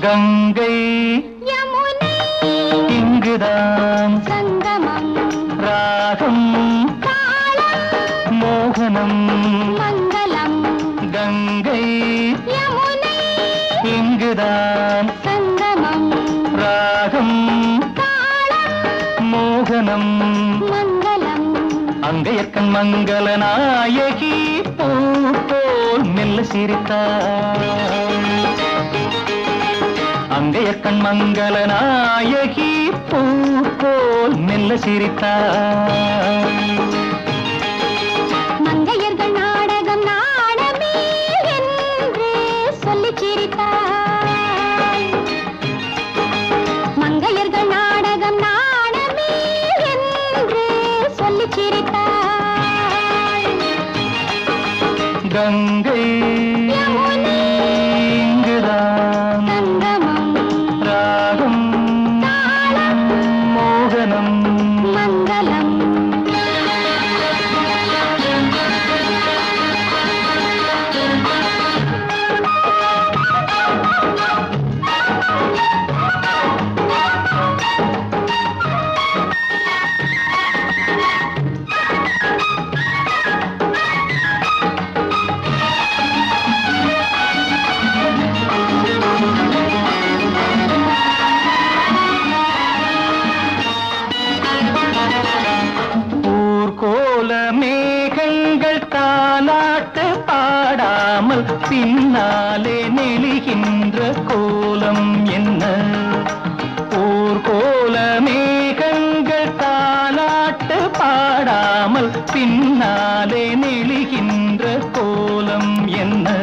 கங்கை. யமுனை. இங்குதான் சங்கமம். ராகம். மோகனம். மங்களம். கங்கை. யமுனை. இங்குதான் சங்கமம். ராகம். மோகனம். மங்களம். அங்கையற்கண் மங்கள நாயகி பூ போல் மெல்ல சிரித்தாள் அங்கையற்கண் மங்கள நாயகி பூ போல் மெல்ல சிரித்தாள் மங்கையர்கள் நாடகம் நாடமே என்று சொல்லிச் சிரித்தாள் மங்கையர்கள் நாடகம் நாடமே என்று சொல்லிச் சிரித்தாள் கங்கை தாலாட்டு பாடாமல் பின்னாலே நெழுகின்ற கோலம் என்ன? ஊர்கோல மேகங்கள் தாலாட்டு பாடாமல் பின்னாலே நெழுகின்ற கோலம் என்ன?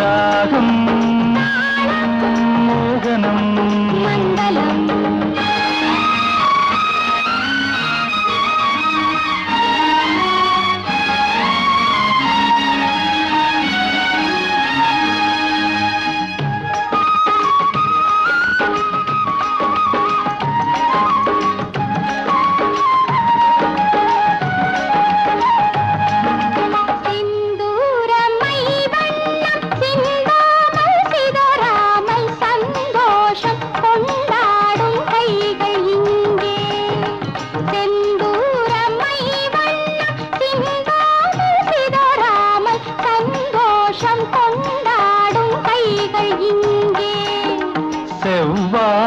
ராகம்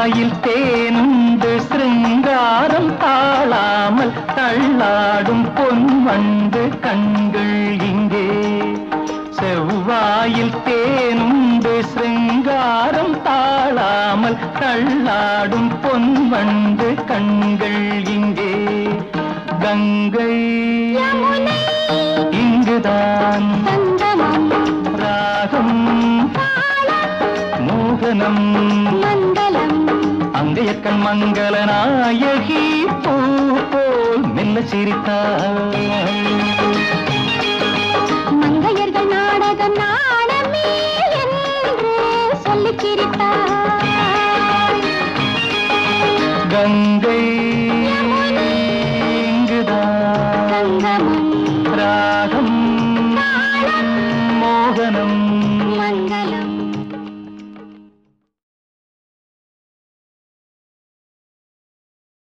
செவ்வாயில் தேனுண்டு சிருங்காரம் தாழாமல் தள்ளாடும் பொன்வண்டு கண்கள் இங்கே. செவ்வாயில் தேனுண்டு சிருங்காரம் தாழாமல் தள்ளாடும் பொன்வண்டு கண்கள் இங்கே. கங்கை இங்குதான் மோகனம் மங்களம் அங்கையக்கண் மங்கள நாயகி பூ போல் மெல்ல சிரித்தாள். மங்கையர்கள் நாடகம் நாடமே என்று சொல்லிச் சிரித்தாள். கங்கை